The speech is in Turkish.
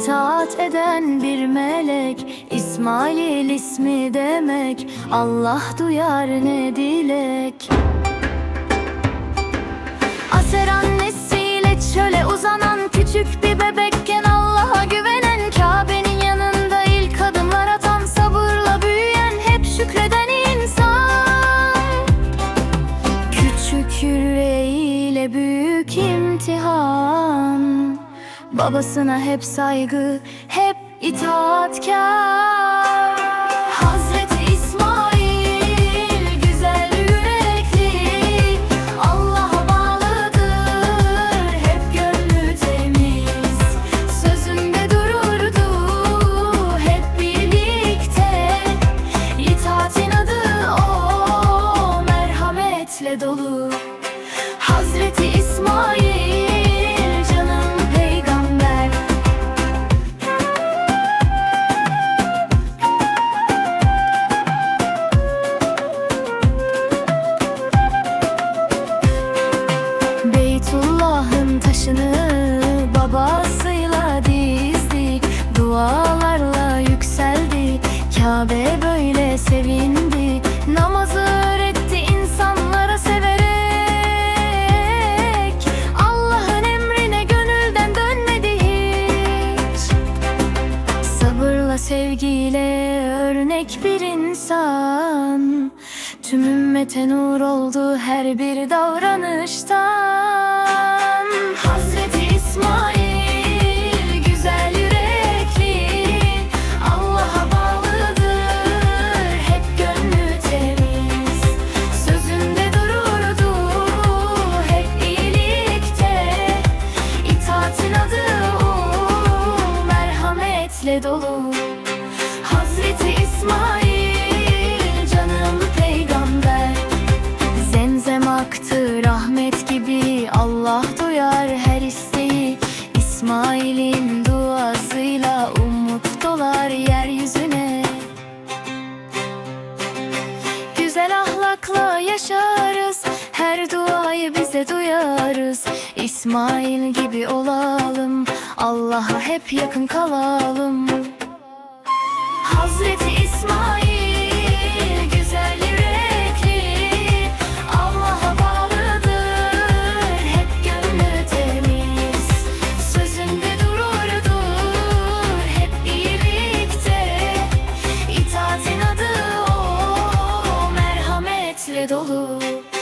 itaat eden bir melek İsmail ismi demek Allah duyar ne dilek. Aser annesiyle çöle uzanan küçük bir bebekken Babasına hep saygı, hep itaatkar. Hazreti İsmail güzel yürekli. Allah'a bağlıdır hep gönlü temiz. Sözünde dururdu hep birlikte. İtaatin adı o merhametle dolu. Hazreti İsmail Taşını babasıyla dizdi. Dualarla yükseldi Kabe böyle sevindi. Namazı öğretti insanlara severek. Allah'ın emrine gönülden dönmedi hiç. Sabırla sevgiyle örnek bir insan. Tüm ümmete nur oldu her bir davranıştan Hazreti yaşarız. Her duayı bize duyarız. İsmail gibi olalım. Allah'a hep yakın kalalım. Hazreti İsmail blue.